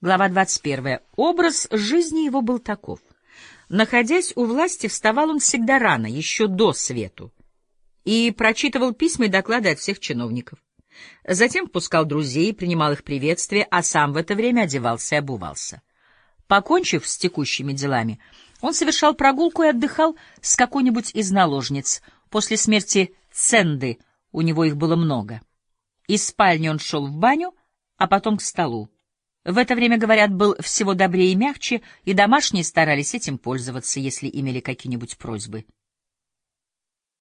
Глава 21. Образ жизни его был таков. Находясь у власти, вставал он всегда рано, еще до свету, и прочитывал письма и доклады от всех чиновников. Затем впускал друзей, принимал их приветствия, а сам в это время одевался и обувался. Покончив с текущими делами, он совершал прогулку и отдыхал с какой-нибудь из наложниц. После смерти Ценды у него их было много. Из спальни он шел в баню, а потом к столу. В это время, говорят, был всего добрее и мягче, и домашние старались этим пользоваться, если имели какие-нибудь просьбы.